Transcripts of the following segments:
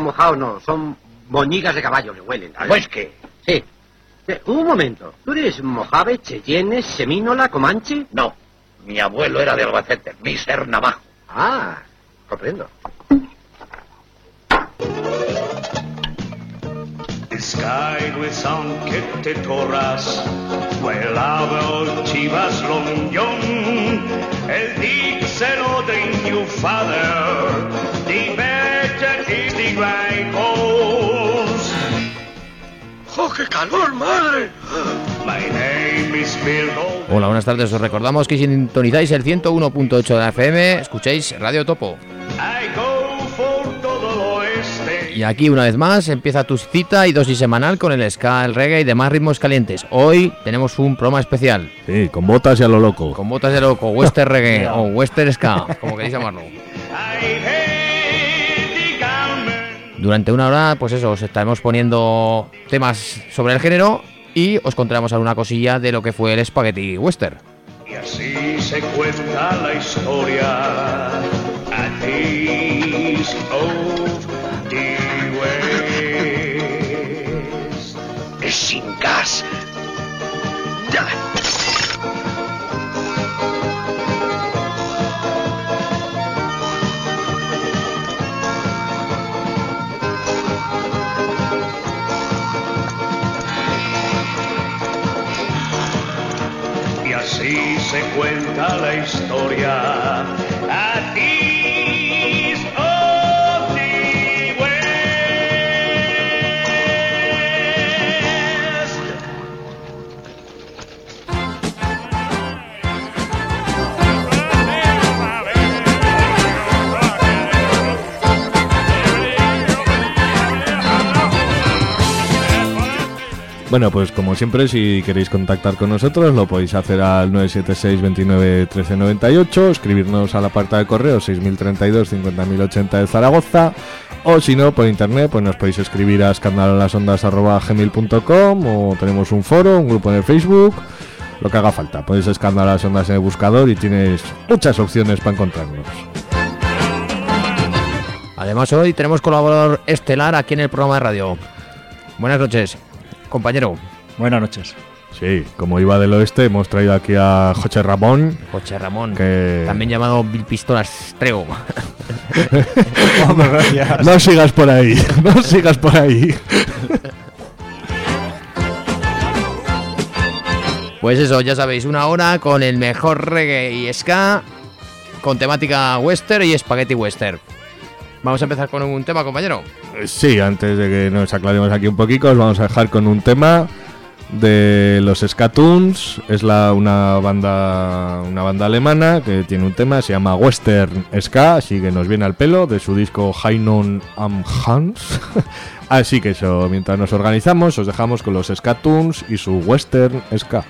mojao. No, mojado no, son moñigas de caballo que huelen. ¿vale? Pues que. Sí. Eh, un momento, ¿tú eres Mojave, Cheyenne, Semínola, Comanche? No. Mi abuelo era de Albacete, mi ser navajo. Ah, comprendo. Skyway que te torras, vuelava chivas longión, el díxelo de your father, ¡Oh, qué calor, madre! My name is Bill Hola, buenas tardes. Os recordamos que si sintonizáis el 101.8 de la FM, escucháis Radio Topo. I go for todo el oeste. Y aquí una vez más empieza tu cita y dosis semanal con el ska, el reggae y demás ritmos calientes. Hoy tenemos un programa especial Sí, con botas y a lo loco. con botas de loco, western reggae o western ska, como queréis llamarlo. Durante una hora, pues eso, os estaremos poniendo temas sobre el género y os contaremos alguna cosilla de lo que fue el spaghetti western. Y así se cuenta la historia. At least of the West. Es sin gas. Ya. Se cuenta la historia. At least Bueno, pues como siempre, si queréis contactar con nosotros, lo podéis hacer al 976 29 1398, escribirnos al apartado de correo 6032 50080 de Zaragoza, o si no, por internet, pues nos podéis escribir a escandalolasondas.gmail.com o tenemos un foro, un grupo en Facebook, lo que haga falta. Podéis escandalar las ondas en el buscador y tienes muchas opciones para encontrarnos. Además, hoy tenemos colaborador estelar aquí en el programa de radio. Buenas noches, compañero. Buenas noches. Sí, como iba del oeste, hemos traído aquí a José Ramón, José Ramón, que... también llamado Bill Pistolas Treo. gracias. No sigas por ahí, no sigas por ahí. Pues eso, ya sabéis, una hora con el mejor reggae y ska, con temática western y spaghetti western. Vamos a empezar con un tema, compañero. Sí, antes de que nos aclaremos aquí un poquito, os vamos a dejar con un tema de los Skatoons. Es la, una banda una banda alemana que tiene un tema, se llama Western Ska, así que nos viene al pelo, de su disco Heinon am Hans. así que eso, mientras nos organizamos, os dejamos con los Skatoons y su Western Ska.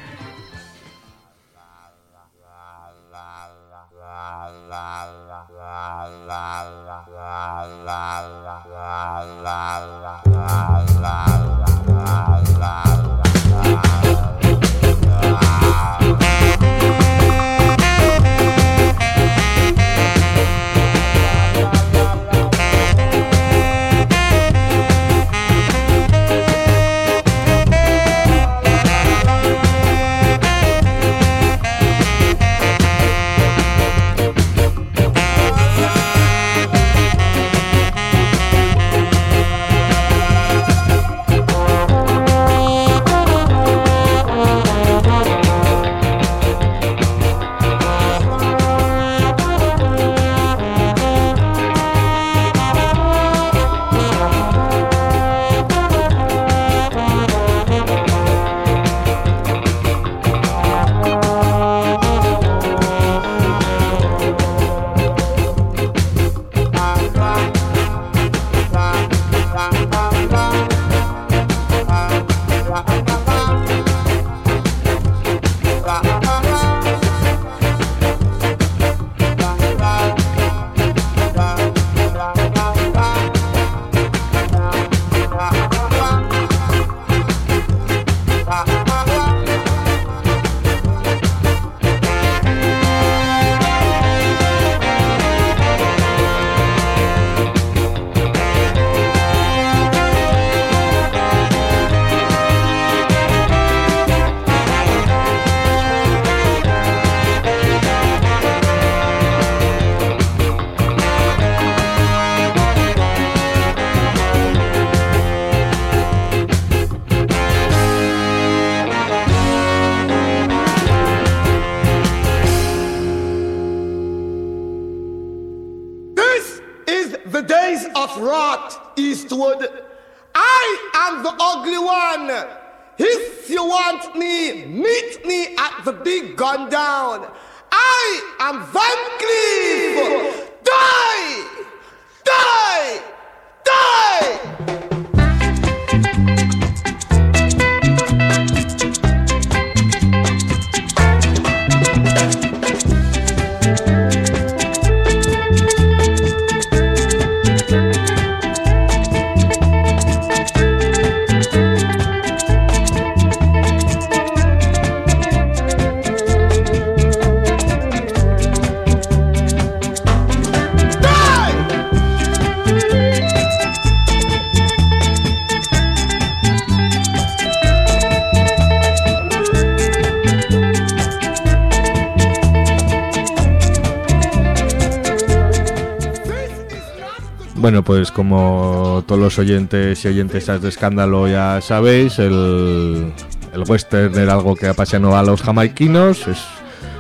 Pues como todos los oyentes y oyentes de escándalo ya sabéis, el, el western era algo que apasionó a los jamaiquinos. Es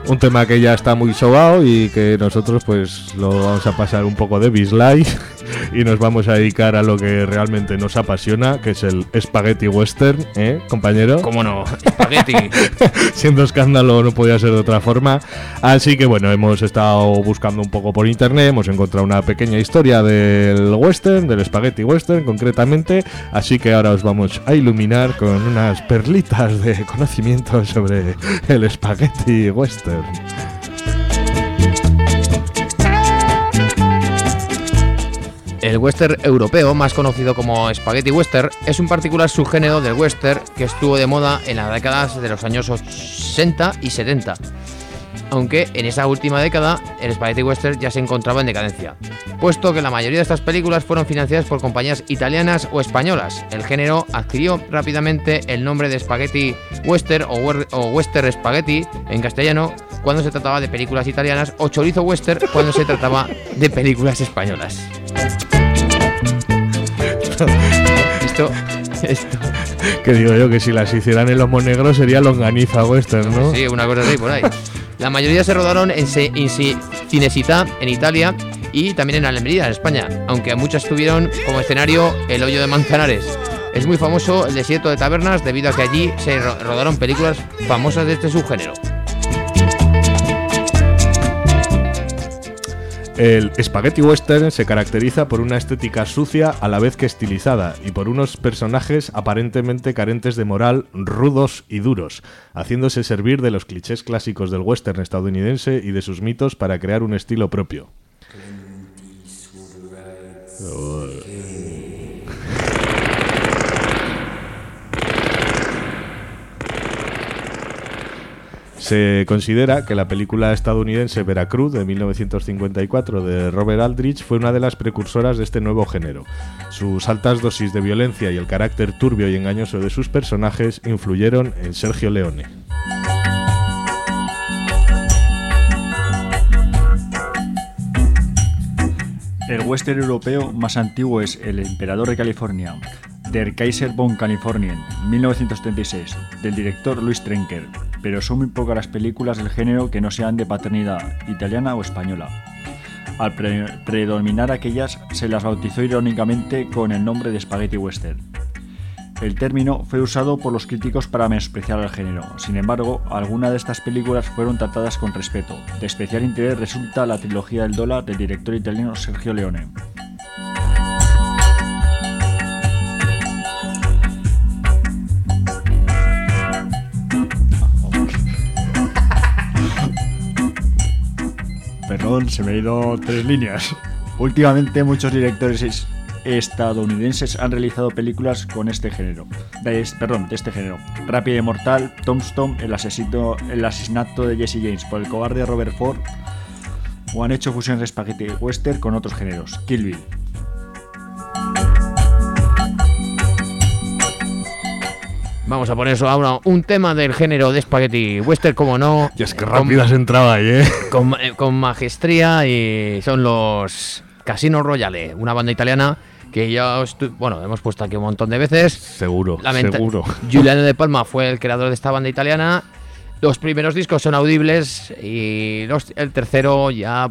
un tema que ya está muy sobao y que nosotros pues lo vamos a pasar un poco de bislay y nos vamos a dedicar a lo que realmente nos apasiona, que es el spaghetti western, ¿eh, compañero? ¿Cómo no? Spaghetti. Siendo escándalo no podía ser de otra forma. Así que bueno, hemos estado buscando un poco por internet, hemos encontrado una pequeña historia del western, del spaghetti western concretamente. Así que ahora os vamos a iluminar con unas perlitas de conocimiento sobre el spaghetti western. El western europeo, más conocido como spaghetti western, es un particular subgénero del western que estuvo de moda en las décadas de los años 60 y 70. Aunque en esa última década el spaghetti western ya se encontraba en decadencia, puesto que la mayoría de estas películas fueron financiadas por compañías italianas o españolas. El género adquirió rápidamente el nombre de spaghetti western o, o western spaghetti en castellano cuando se trataba de películas italianas o chorizo western cuando se trataba de películas españolas. Esto, esto, Que digo yo que si las hicieran en lomo negro sería longaniza western, ¿no? sí, una cosa así por ahí. La mayoría se rodaron en, Se- en Si- Cinecittà, en Italia, y también en Almería, en España, aunque muchas tuvieron como escenario el hoyo de Manzanares. Es muy famoso el desierto de tabernas debido a que allí se ro- rodaron películas famosas de este subgénero. El spaghetti western se caracteriza por una estética sucia a la vez que estilizada y por unos personajes aparentemente carentes de moral, rudos y duros, haciéndose servir de los clichés clásicos del western estadounidense y de sus mitos para crear un estilo propio. Se considera que la película estadounidense Veracruz de 1954 de Robert Aldrich fue una de las precursoras de este nuevo género. Sus altas dosis de violencia y el carácter turbio y engañoso de sus personajes influyeron en Sergio Leone. El western europeo más antiguo es El Emperador de California, Der Kaiser von Kalifornien, 1936, del director Luis Trenker, pero son muy pocas las películas del género que no sean de paternidad italiana o española. Al pre- predominar aquellas, se las bautizó irónicamente con el nombre de Spaghetti Western. El término fue usado por los críticos para menospreciar al género. Sin embargo, algunas de estas películas fueron tratadas con respeto. De especial interés resulta la trilogía del dólar del director italiano Sergio Leone. Se me ha ido tres líneas. Últimamente muchos directores es- estadounidenses han realizado películas con este género. De perdón, de este género. Rápido y Mortal, Tombstone, el, asesino- el asesinato de Jesse James por el cobarde Robert Ford, o han hecho fusiones de spaghetti western con otros géneros. Kill Bill. Vamos a poner eso ahora un tema del género de spaghetti western, como no. Y es que rápido has entrado ahí, ¿eh? con, eh, con maestría y son los Casino Royale, una banda italiana que ya bueno, hemos puesto aquí un montón de veces. Seguro, seguro. Giuliano de Palma fue el creador de esta banda italiana. Los primeros discos son audibles y los- el tercero ya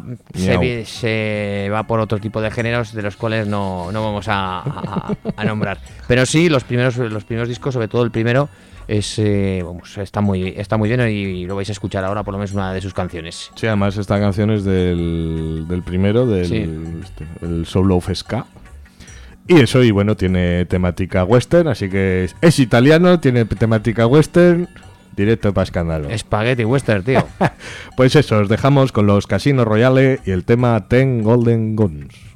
se, va por otro tipo de géneros de los cuales no, no vamos a, a- a nombrar. Pero sí, los primeros, los primeros discos, sobre todo el primero, es, eh, vamos, está, muy, está muy bien y lo vais a escuchar ahora por lo menos una de sus canciones. Sí, además esta canción es del, del primero, del Sí. este, el Soul of Ska. Y eso, y bueno, tiene temática western, así que es, es italiano, tiene temática western, directo para escándalo. Spaghetti Western, tío. Pues eso, os dejamos con los Casino Royale y el tema Ten Golden Guns.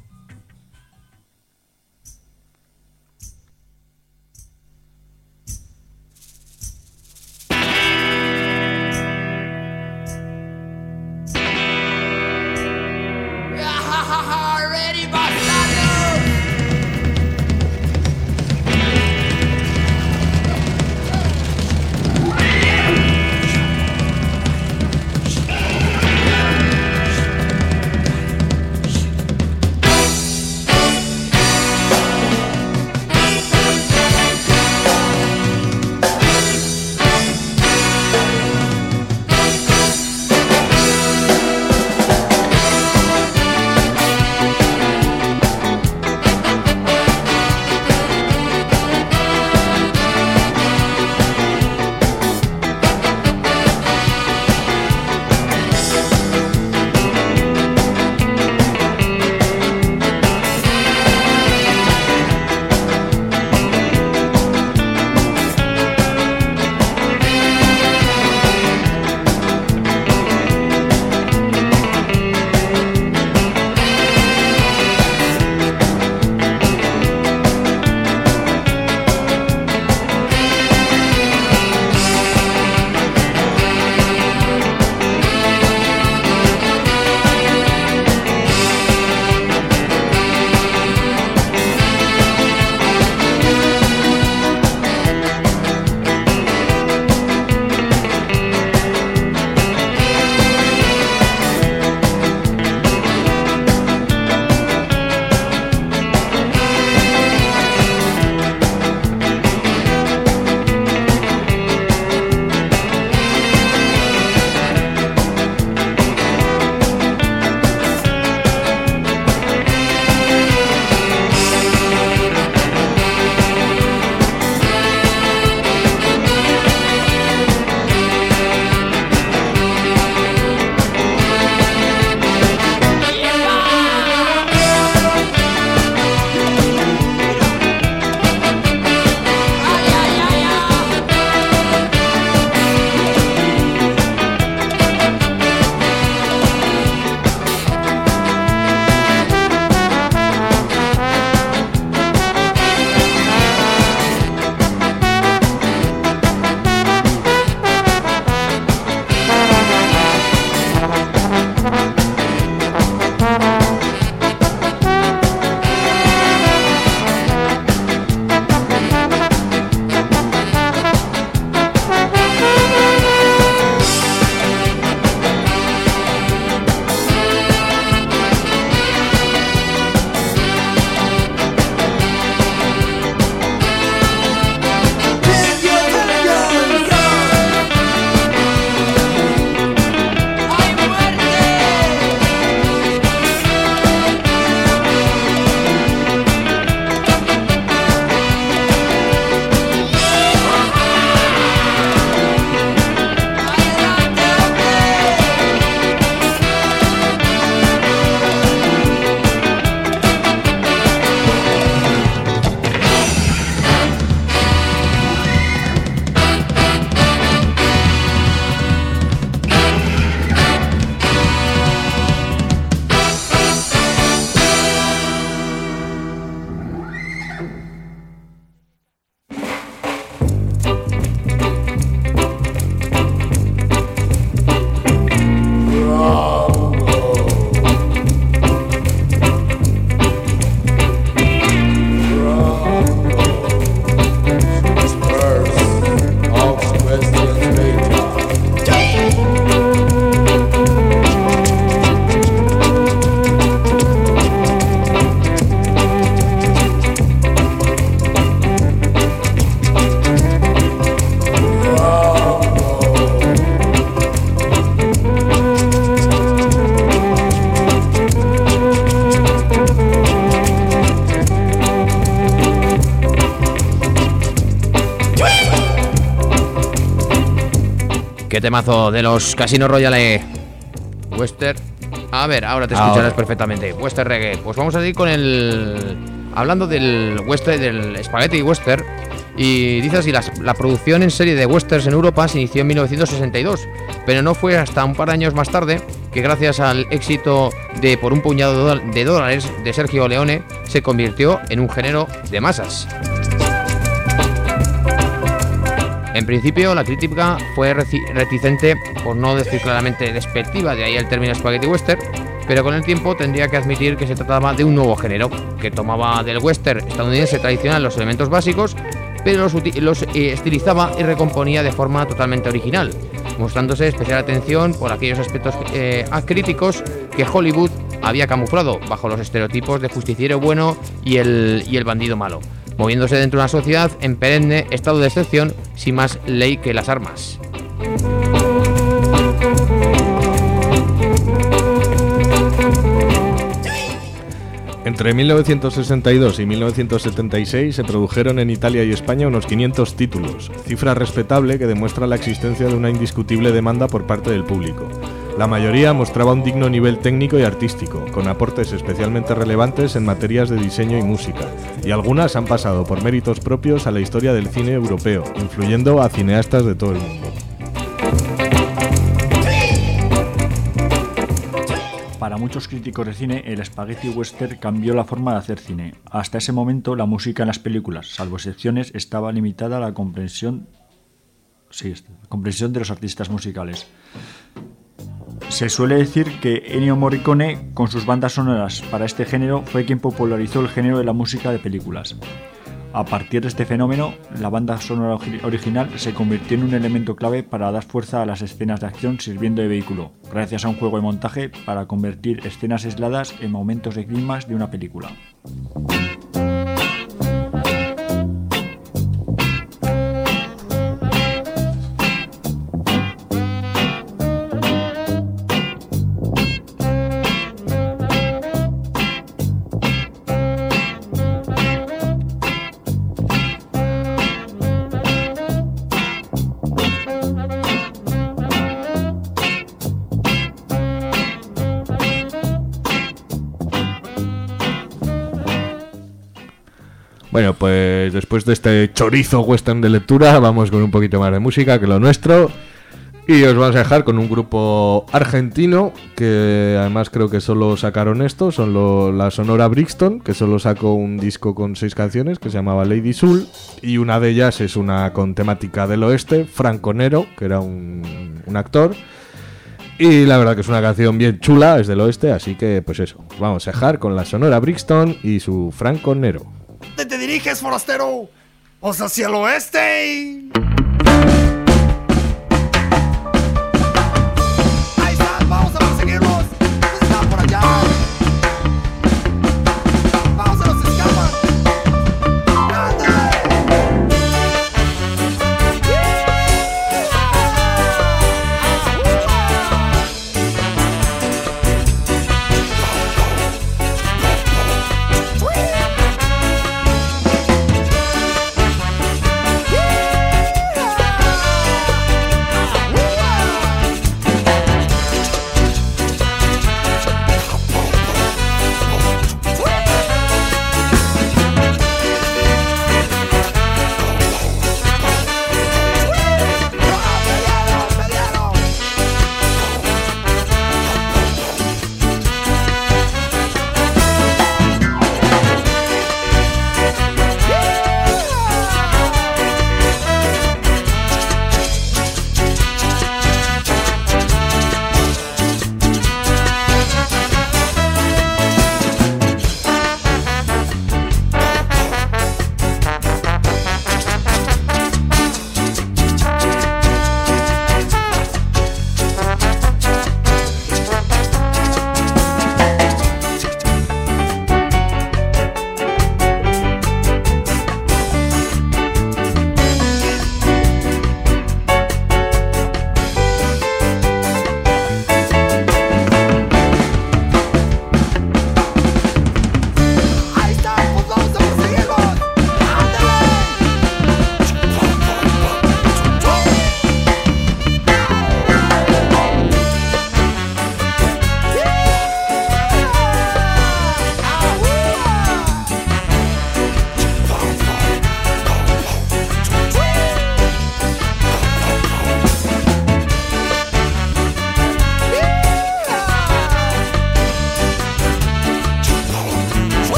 Qué temazo de los Casino Royale Western. A ver, ahora te escucharás Ahora. perfectamente. Western Reggae. Pues vamos a ir con el. Hablando del western, del Spaghetti Western. Y dice así: las- la producción en serie de westerns en Europa se inició en 1962, pero no fue hasta un par de años más tarde que, gracias al éxito de Por un puñado de dólares de Sergio Leone, se convirtió en un género de masas. En principio, la crítica fue reticente, por no decir claramente despectiva, de ahí el término spaghetti western, pero con el tiempo tendría que admitir que se trataba de un nuevo género, que tomaba del western estadounidense tradicional los elementos básicos, pero los, eh, estilizaba y recomponía de forma totalmente original, mostrándose especial atención por aquellos aspectos eh, críticos que Hollywood había camuflado bajo los estereotipos de justiciero bueno y el bandido malo moviéndose dentro de una sociedad en perenne estado de excepción, sin más ley que las armas. Entre 1962 y 1976 se produjeron en Italia y España unos 500 títulos, cifra respetable que demuestra la existencia de una indiscutible demanda por parte del público. La mayoría mostraba un digno nivel técnico y artístico, con aportes especialmente relevantes en materias de diseño y música, y algunas han pasado por méritos propios a la historia del cine europeo, influyendo a cineastas de todo el mundo. Para muchos críticos de cine, el spaghetti western cambió la forma de hacer cine. Hasta ese momento, la música en las películas, salvo excepciones, estaba limitada a la comprensión, sí, comprensión de los artistas musicales. Se suele decir que Ennio Morricone, con sus bandas sonoras para este género, fue quien popularizó el género de la música de películas. A partir de este fenómeno, la banda sonora ori- original se convirtió en un elemento clave para dar fuerza a las escenas de acción sirviendo de vehículo, gracias a un juego de montaje para convertir escenas aisladas en momentos de clímax de una película. Bueno, pues después de este chorizo western de lectura, vamos con un poquito más de música que lo nuestro. Y os vamos a dejar con un grupo argentino que además creo que solo sacaron esto, son la Sonora Brixton, que solo sacó un disco con seis canciones que se llamaba Lady Soul. Y una de ellas es una con temática del oeste, Franco Nero, que era un, actor. Y la verdad que es una canción bien chula, es del oeste, así que pues eso, os vamos a dejar con la Sonora Brixton y su Franco Nero. ¿Dónde te diriges, forastero? Pues hacia el oeste.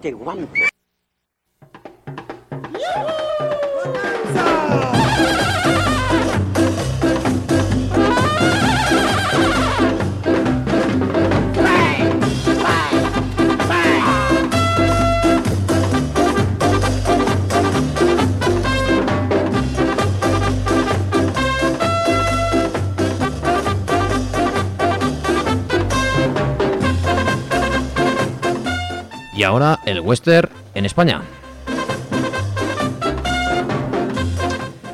No te aguanto. Y ahora el western en España.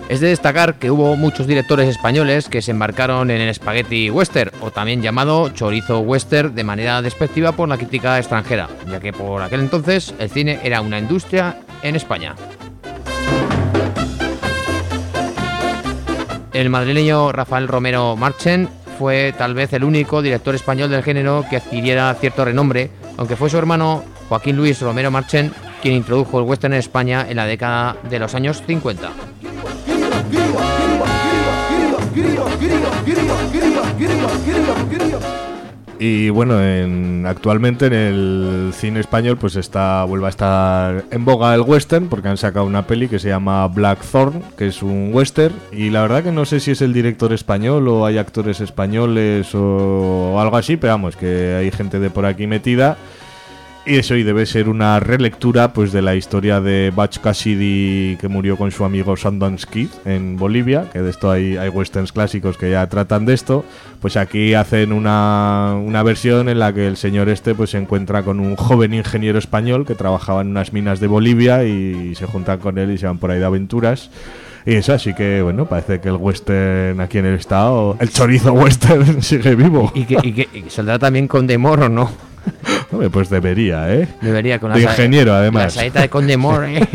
Es de destacar que hubo muchos directores españoles que se embarcaron en el spaghetti western, o también llamado chorizo western de manera despectiva por la crítica extranjera, ya que por aquel entonces el cine era una industria en España. El madrileño Rafael Romero Marchen fue tal vez el único director español del género que adquiriera cierto renombre, aunque fue su hermano Joaquín Luis Romero Marchen quien introdujo el western en España en la década de los años 50. Y bueno, en, actualmente en el cine español pues está vuelve a estar en boga el western porque han sacado una peli que se llama Blackthorn, que es un western y la verdad que no sé si es el director español o hay actores españoles o algo así, pero vamos, que hay gente de por aquí metida. Y eso, y debe ser una relectura pues de la historia de Butch Cassidy que murió con su amigo Sundance Kid en Bolivia, que de esto hay, westerns clásicos que ya tratan de esto. Pues aquí hacen una, una versión en la que el señor este pues se encuentra con un joven ingeniero español que trabajaba en unas minas de Bolivia y se juntan con él y se van por ahí de aventuras. Y eso, así que bueno, parece que el western aquí en el estado, el chorizo western sigue vivo. Y que, saldrá también con Demor, ¿o no? Hombre, pues debería, ¿eh? Debería con la De ingeniero, además. La saeta de Condemor, ¿eh?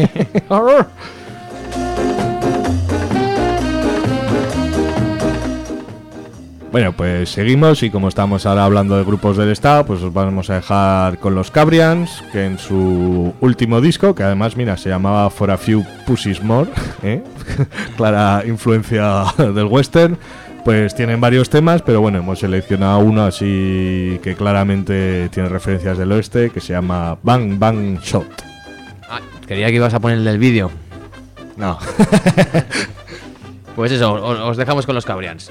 Bueno, pues seguimos y como estamos ahora hablando de grupos del Estado, pues os vamos a dejar con los Cabrians, que en su último disco, que además, mira, se llamaba For a Few Pussies More, ¿eh? clara influencia del western, pues tienen varios temas, pero bueno, hemos seleccionado uno así que claramente tiene referencias del oeste, que se llama Bang Bang Shot. Ah, creía que ibas a poner el del vídeo. No. Pues eso, os, os dejamos con los Cabrians.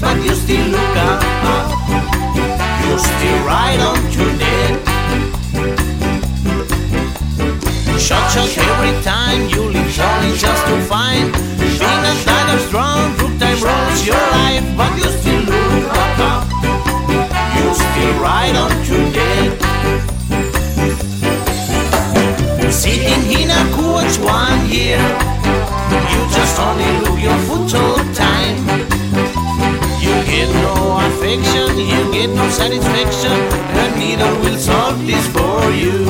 But you still look up? You still ride on your dead. Shot shot every time you leave only just to find. Being a dagger's drawn, rook time rolls your life, but you still look up. You still ride on your dead. Sitting in a coach one year You just only look your foot all time get no affection, you get no satisfaction. And neither will solve this for you.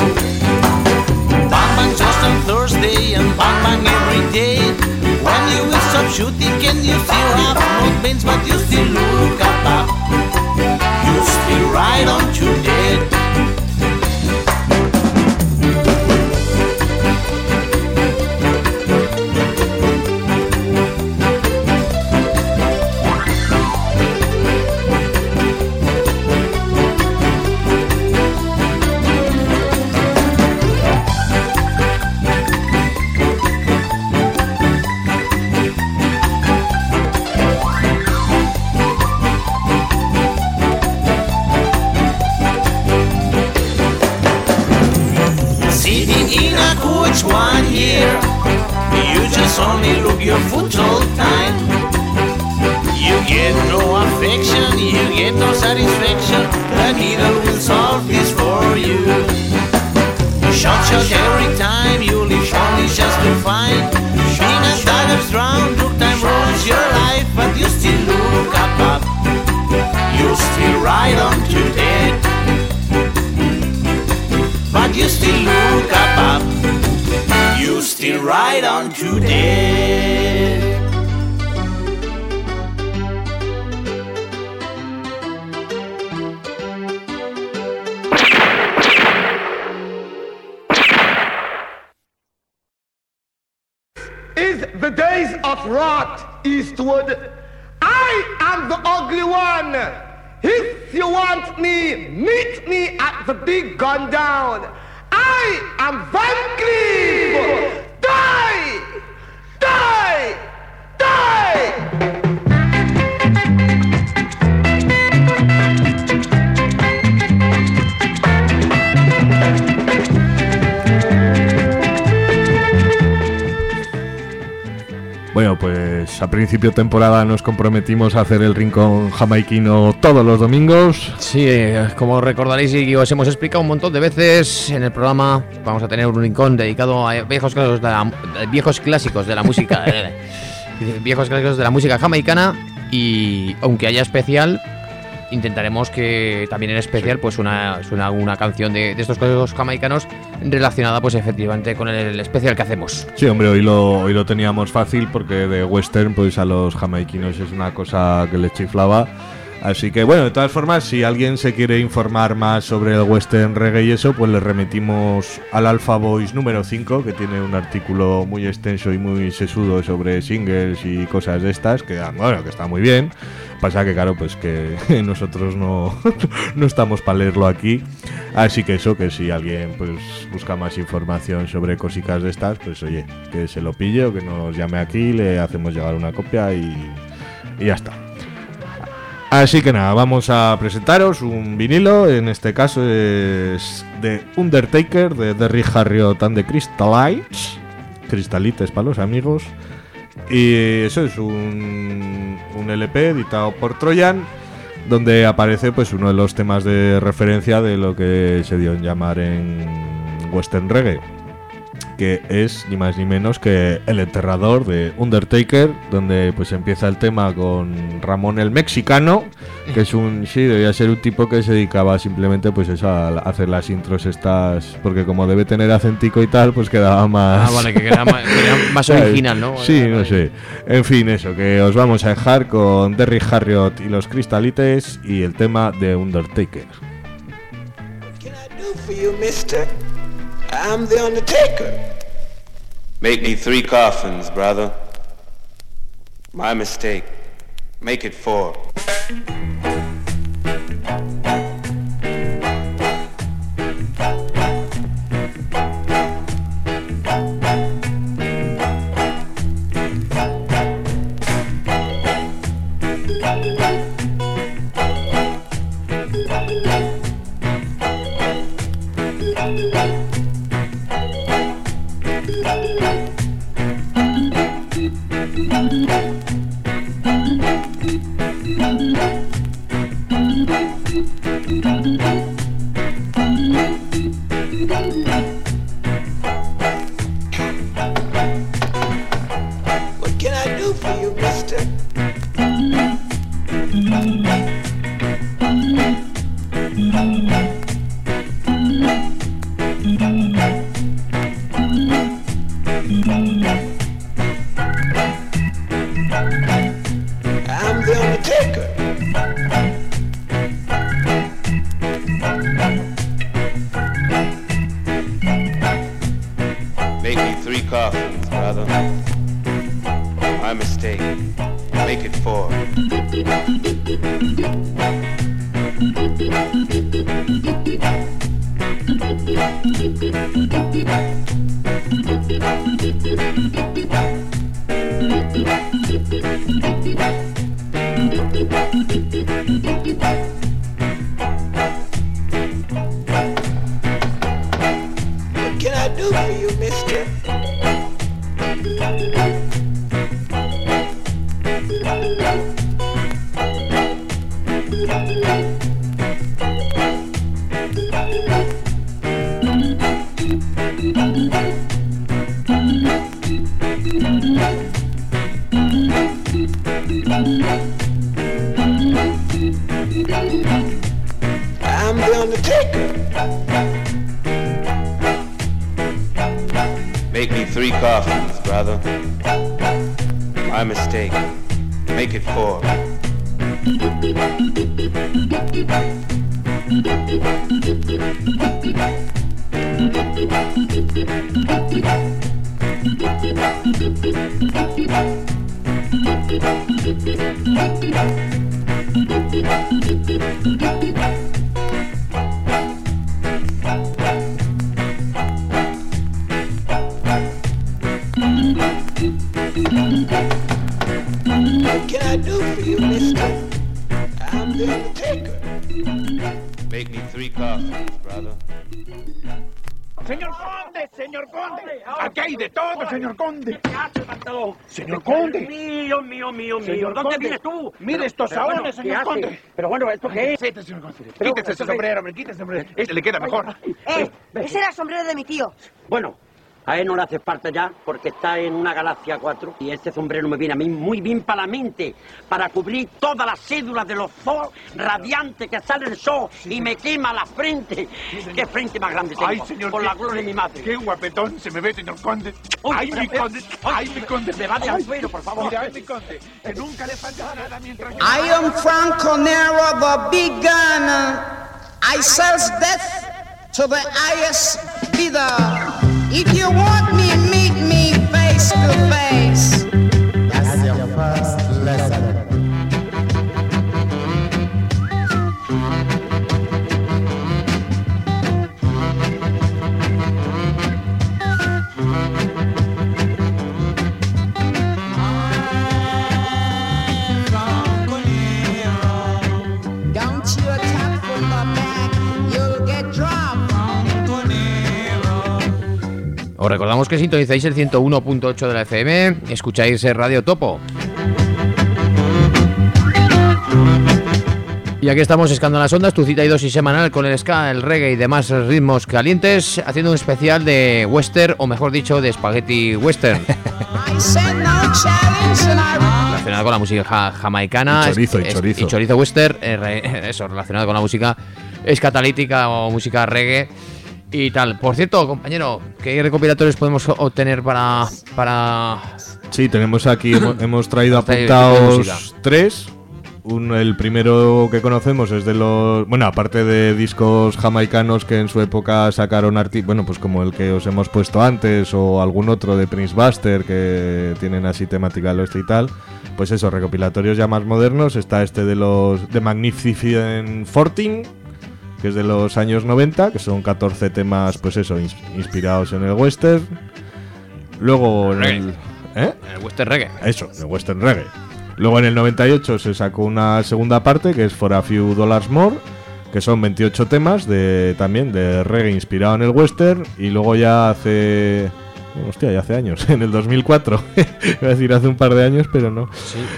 Bang bang just on Thursday and bang bang every day. When you will stop shooting can you still have no pains But you pues a principio de temporada nos comprometimos a hacer el rincón jamaiquino todos los domingos. Sí, como recordaréis y os hemos explicado un montón de veces en el programa, vamos a tener un rincón dedicado a viejos clásicos de la, viejos clásicos de la música, eh, viejos clásicos de la música jamaicana y aunque haya especial, intentaremos que también en especial pues una, suena una canción de, de estos clásicos jamaicanos relacionada pues efectivamente con el especial que hacemos. Sí, hombre, hoy lo, hoy lo teníamos fácil porque de western pues a los jamaiquinos es una cosa que les chiflaba. Así que bueno, de todas formas, si alguien se quiere informar más sobre el western reggae y eso, pues le remitimos al Alpha Voice número 5, que tiene un artículo muy extenso y muy sesudo sobre singles y cosas de estas, que bueno, que está muy bien. Pasa que claro, pues que nosotros no, no estamos para leerlo aquí. Así que eso, que si alguien pues busca más información sobre cositas de estas, pues oye, que se lo pille o que nos llame aquí, le hacemos llegar una copia y, y ya está. Así que nada, vamos a presentaros un vinilo, en este caso es de Undertaker, de Derry Harriot and the Crystalites, cristalites para los amigos, y eso es un, un LP editado por Troyan, donde aparece pues uno de los temas de referencia de lo que se dio en llamar en Western Reggae, que es ni más ni menos que El Enterrador de Undertaker, donde pues empieza el tema con Ramón el Mexicano, que es un, sí, debía ser un tipo que se dedicaba simplemente pues eso, a hacer las intros estas, porque como debe tener acentico y tal, pues quedaba más... Ah, vale, que queda más, original, ¿no? Sí, Vale, no sé. En fin, eso, que os vamos a dejar con Derry Harriot y los Cristalites y el tema de Undertaker. do for you, mister? I'm the Undertaker. Make me three coffins, brother. My mistake. Make it four. Hello, you missed it. Pero bueno, ¿esto qué es? Vete, señor Quítese ese sombrero, hombre, quítese ese sombrero. Este le queda mejor. Eh, ese era el sombrero de mi tío. Bueno, a él no le hace falta ya porque está en una galaxia 4 y este sombrero me viene a mí muy bien para la mente, para cubrir todas las cédulas de los sol radiantes que sale el sol y me quema la frente. ¿Qué frente más grande tengo? Ay, señor. Por qué- la gloria de mi madre. Qué guapetón se me ve, señor Conde. Uy, Ay, mi pero- Conde. Ay, mi Conde. Me va de Ay, anzuelo, por favor. Mira, ay, mi Conde. Que nunca le falta nada mientras yo... I am Franco Nero, the big gun. I sells death to the highest bidder. If you want me, Os recordamos que sintonizáis el 101.8 de la FM, escucháis el Radio Topo. Y aquí estamos escando las ondas, tu cita y dosis semanal con el ska, el reggae y demás ritmos calientes, haciendo un especial de western, o mejor dicho, de spaghetti western, relacionado con la música ja- jamaicana. Y chorizo, y es- chorizo. y chorizo western, eh, eso, relacionado con la música escatalítica o música reggae. Y tal. Por cierto, compañero, ¿qué recopilatorios podemos obtener para, para Sí, tenemos aquí, hemos, hemos traído apuntados tres. Un- el primero que conocemos es de los. Bueno, aparte de discos jamaicanos que en su época sacaron arti Bueno, pues como el que os hemos puesto antes, o algún otro de Prince Buster que tienen así temática al oeste y tal. Pues eso, recopilatorios ya más modernos. Está este de los. de Magnificent 14, que es de los años 90, que son 14 temas, pues eso, ins- inspirados en el western. Luego en Reggae. el. ¿Eh? el western reggae? Eso, el western reggae. Luego en el 98 se sacó una segunda parte que es For a Few Dollars More, que son 28 temas de también de reggae inspirado en el western. Y luego ya hace. Hostia, ya hace años, en el 2004. Iba a decir hace un par de años, pero no.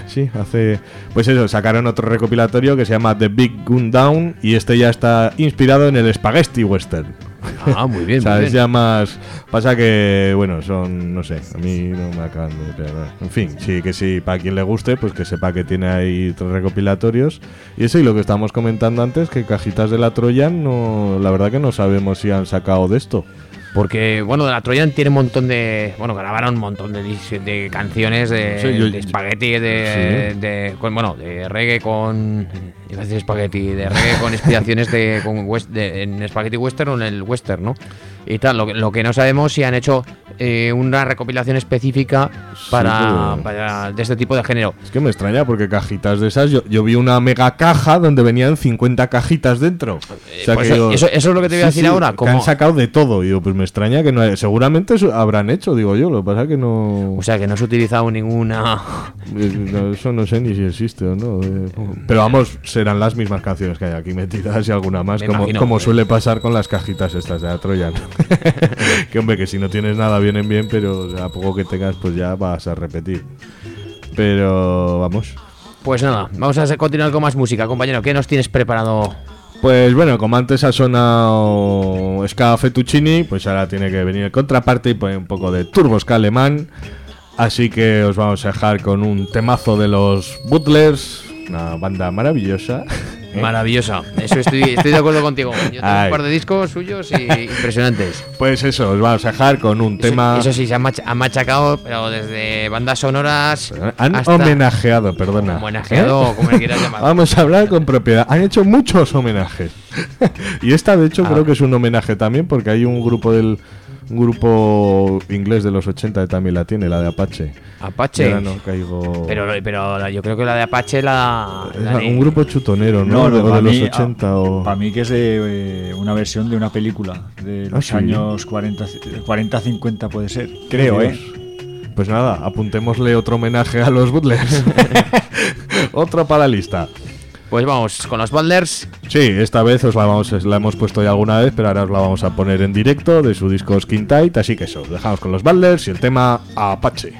Sí, hace. Pues eso, sacaron otro recopilatorio que se llama The Big Gun Down y este ya está inspirado en el Spaghetti Western. Ah, muy bien, o sea, muy es bien. ya más. Pasa que, bueno, son. No sé, a mí no me acaban de. pero, en fin, sí, que sí, para quien le guste, pues que sepa que tiene ahí tres recopilatorios. Y eso, y lo que estábamos comentando antes, que Cajitas de la Troyan, no, la verdad que no sabemos si han sacado de esto. Porque, bueno, de la Troyan tiene un montón de. Bueno, grabaron un montón de, de canciones de, Sí, yo- de espagueti, de, de- con- Bueno, de reggae con. Iba a decir espagueti, de reggae con inspiraciones de, con west- de- en espagueti western o en el western, ¿no? Y tal, lo, que- lo que no sabemos si han hecho eh, una recopilación específica para, para- de este tipo de género. Es que me extraña porque cajitas de esas, yo, yo vi una mega caja donde venían 50 cajitas dentro. O sea pues que eso- eso- eso es lo que te voy a decir ahora, Que han sacado de todo. Y digo, pues me extraña que no Seguramente habrán hecho, digo yo. Lo que pasa es que no. O sea, que no se ha utilizado ninguna. Eh, no, Eso no sé ni si existe o no. eh. Pero vamos, serán las mismas canciones que hay aquí metidas y alguna más, Me como, imagino, como eh. suele pasar con las cajitas estas de la Troyan. que hombre, que si no tienes nada vienen bien, pero a poco que tengas, pues ya vas a repetir. Pero vamos. Pues nada, vamos a continuar con más música, compañero. ¿Qué nos tienes preparado? Pues bueno, como antes ha sonado Ska Fettuccini, pues ahora tiene que venir el contraparte y poner un poco de turbo ska alemán. Así que os vamos a dejar con un temazo de los Butlers, una banda maravillosa. ¿eh? Maravillosa. Eso estoy, estoy de acuerdo contigo. Yo tengo Ay. un par de discos suyos y impresionantes. Pues eso, os vamos a dejar con un tema. Eso sí, se han, mach- han machacado, pero desde bandas sonoras. Han hasta- homenajeado, perdona. Homenajeado, ¿Eh? como le quieras llamar. Vamos a hablar con propiedad. Han hecho muchos homenajes. y esta, de hecho, Ah. creo que es un homenaje también, porque hay un grupo del un grupo inglés de los 80 que también la tiene, la de Apache. Apache. Y ahora no caigo. Pero, pero yo creo que la de Apache la. Es la de- un grupo chutonero, ¿no? No, De- los mí, 80 o. Para mí que es de eh, una versión de una película de los ¿Ah, sí? años 40-50 puede ser. Creo, Dios. ¿eh? Pues nada, apuntémosle otro homenaje a los Butlers. otro para la lista. Pues vamos, con los Balders. Sí, esta vez os la, vamos, la hemos puesto ya alguna vez, pero ahora os la vamos a poner en directo de su disco Skin Tight. Así que eso, os dejamos con los Balders y el tema Apache.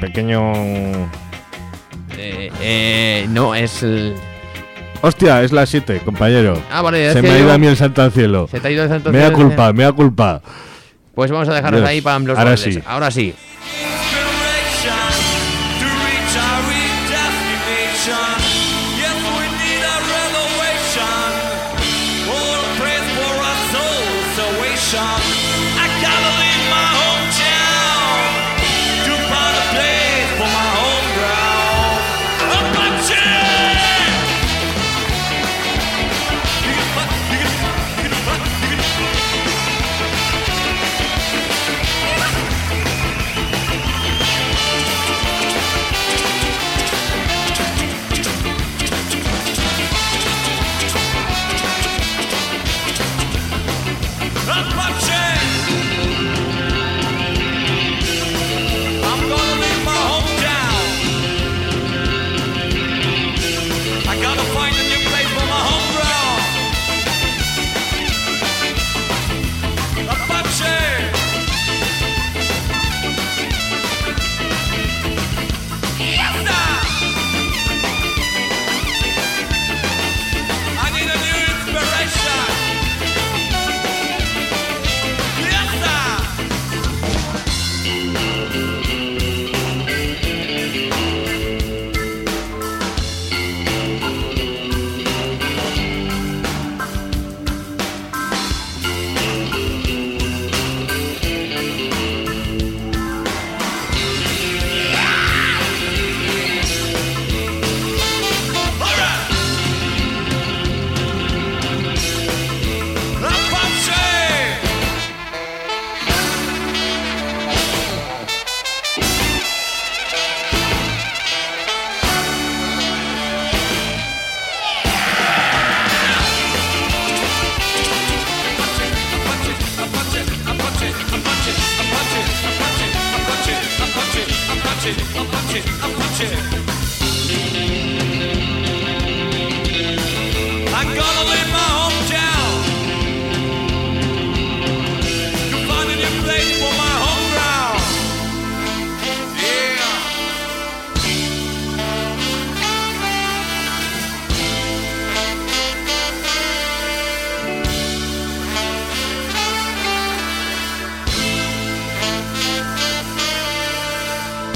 Pequeño. Eh, eh, no, es el. Hostia, es la 7, compañero. Ah, vale, Se me ha ido a mí el santo al cielo. Se te ha ido el santo al Me da cielo, culpa, me da culpa. Pues vamos a dejarlos Dios, ahí para los ahora sí. Ahora sí.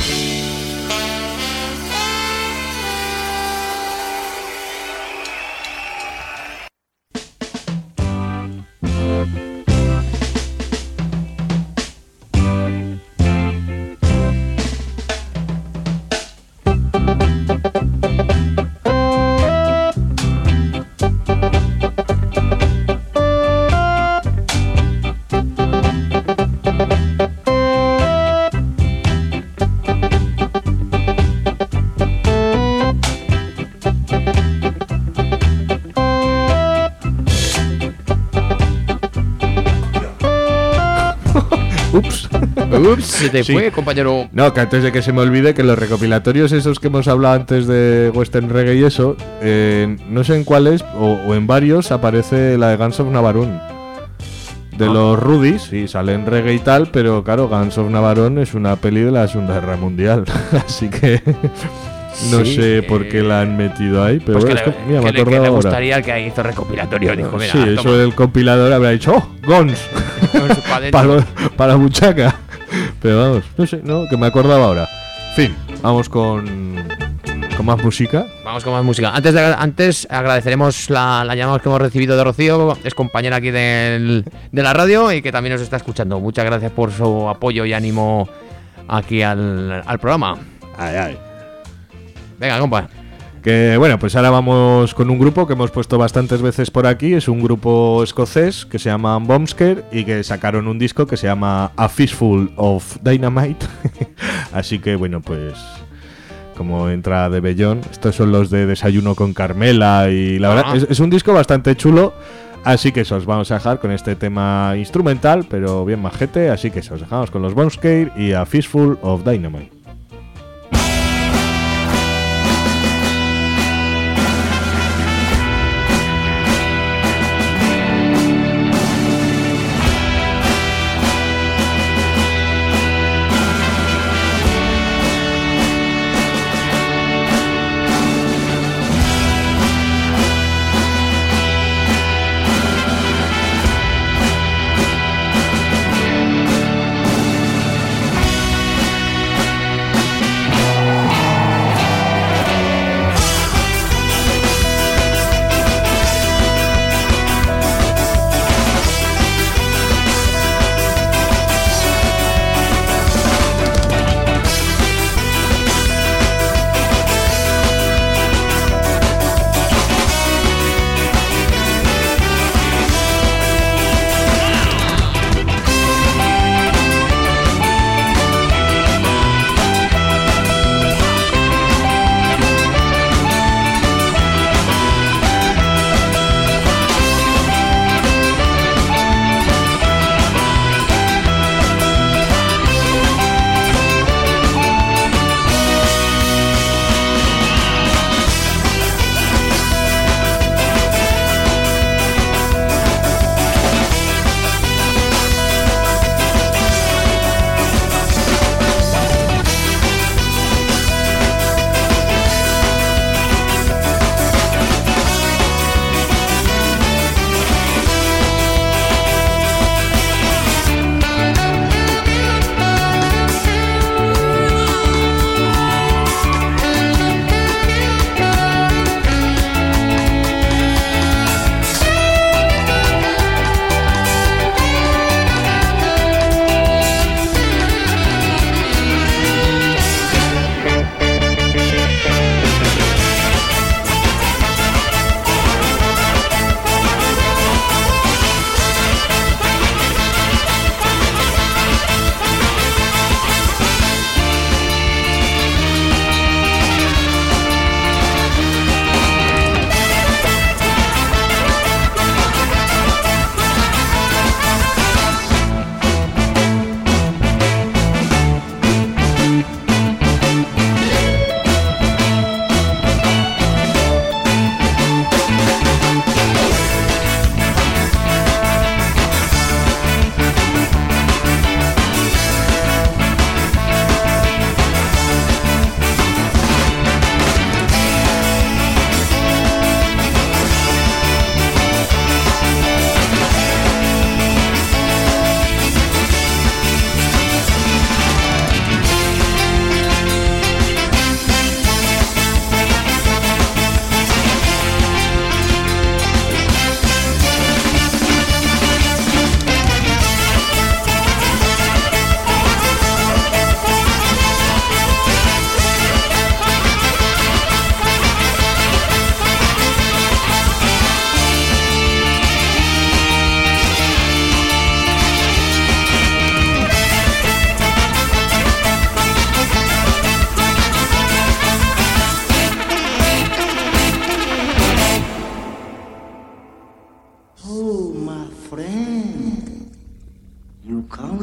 Ups. Ups, se te fue, compañero. No, que antes de que se me olvide que los recopilatorios esos que hemos hablado antes de Western Reggae y eso, eh, no sé en cuáles o, o en varios aparece la de Guns of Navarone. De Ah. los Rudis, sí, sale en reggae y tal, pero claro, Guns of Navarone es una peli de la Segunda Guerra Mundial. Así que No Sí, sé eh, por qué la han metido ahí, pero Pues que, bueno, le, esto- mira, que me le- que le gustaría que hizo recopilatorio. Dijo, mira, sí, toma. eso el compilador habrá dicho, ¡oh! ¡Gons! Para, para la muchaca. Pero vamos, no sé, no, que me acordaba ahora. Fin, vamos con, con más música. Vamos con más música. Antes, de, antes agradeceremos la, la llamada que hemos recibido de Rocío, es compañera aquí del- de la radio y que también nos está escuchando. Muchas gracias por su apoyo y ánimo aquí al, al programa. Ay, ay. Venga, compa. Que bueno, pues ahora vamos con un grupo que hemos puesto bastantes veces por aquí. Es un grupo escocés que se llama Bombsker y que sacaron un disco que se llama A Fistful of Dynamite. Así que bueno, pues como entra de Bellón, estos son los de Desayuno con Carmela y la verdad Ah. es, es un disco bastante chulo. Así que eso, os vamos a dejar con este tema instrumental, pero bien majete. Así que eso, os dejamos con los Bombsker y A Fistful of Dynamite.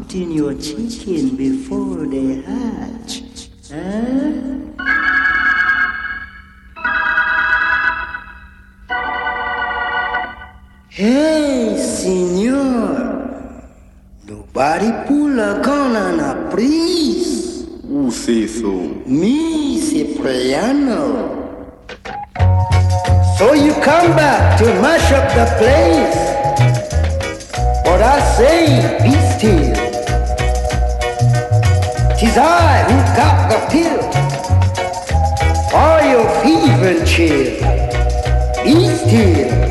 Counting your chicken before they hatch. Eh? Hey, senor. Nobody pull a gun on a priest. Who says so? Me, Cipriano. So you come back to mash up the place. But I say, be still. Tis I who got the pill for your fever chill. Be still.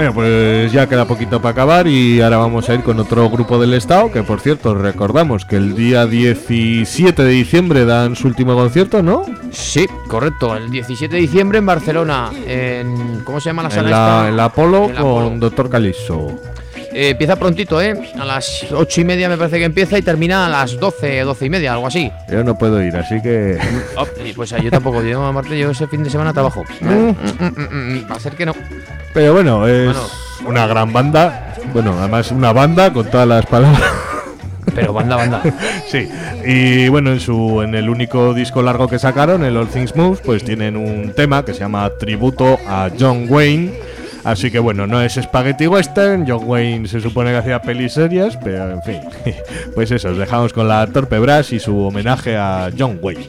Bueno, pues ya queda poquito para acabar y ahora vamos a ir con otro grupo del Estado, que por cierto recordamos que el día 17 de diciembre dan su último concierto, ¿no? Sí, correcto. El 17 de diciembre en Barcelona. En, ¿Cómo se llama la En sala la, esta? en la Apolo En la con Apolo. Doctor Caliso. Eh, empieza prontito, ¿eh? A las ocho y media me parece que empieza y termina a las 12, 12 y media, algo así. Yo no puedo ir, así que... Oh, pues yo tampoco, yo, aparte, yo ese fin de semana trabajo. Mm, mm, mm, mm, Va a ser que no. Pero bueno, es Bueno. una gran banda. Bueno, además una banda con todas las palabras. Pero banda, banda. sí. Y bueno, en su en el único disco largo que sacaron, el All Things Move, pues tienen un tema que se llama Tributo a John Wayne. Así que bueno, no es Spaghetti Western, John Wayne se supone que hacía pelis serias, pero en fin. Pues eso, os dejamos con la Torpe Brass y su homenaje a John Wayne.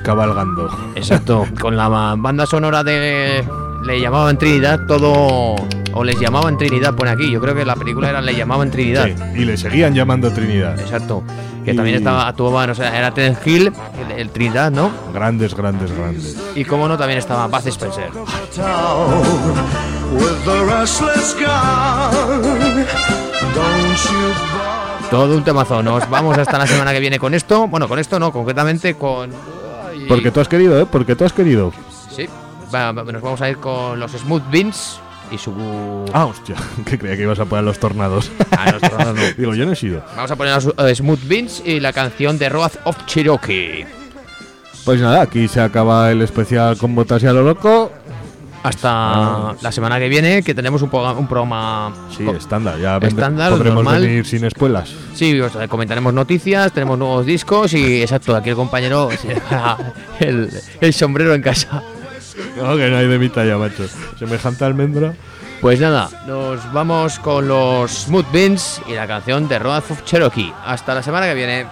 Cabalgando. Exacto, con la banda sonora de le llamaban Trinidad todo o les llamaban Trinidad pone aquí. Yo creo que la película era le llamaban Trinidad. Sí, y le seguían llamando Trinidad. Exacto. Que Y- también estaba actuaba, no sé, era Terence Hill, el, el Trinidad, ¿no? Grandes, grandes, grandes. Y como no también estaba Bud Spencer. Todo un temazo. Nos vamos hasta la semana que viene con esto. Bueno, con esto no, concretamente con Porque tú has querido, ¿eh? Porque tú has querido. Sí. Va- va- nos vamos a ir con los Smooth Beans y su Ah, hostia, que creía que ibas a poner los tornados. Ah, los tornados no. Digo, yo no he sido. Vamos a poner los eh, Smooth Beans y la canción de Road of Cherokee. Pues nada, aquí se acaba el especial con botas y a lo loco. Hasta Ah, la semana que viene, que tenemos un, programa- un programa. Sí, estándar. Ya vende- Estándar, podremos normal. venir sin espuelas. Sí, os comentaremos noticias, tenemos nuevos discos y exacto, aquí el compañero se el, el sombrero en casa. No, que no hay de mi talla, macho. Semejante almendra. Pues nada, nos vamos con los Smooth Beans y la canción de Road of Cherokee. Hasta la semana que viene.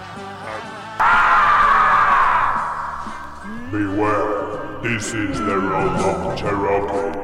Beware, this is the road of Cherokee.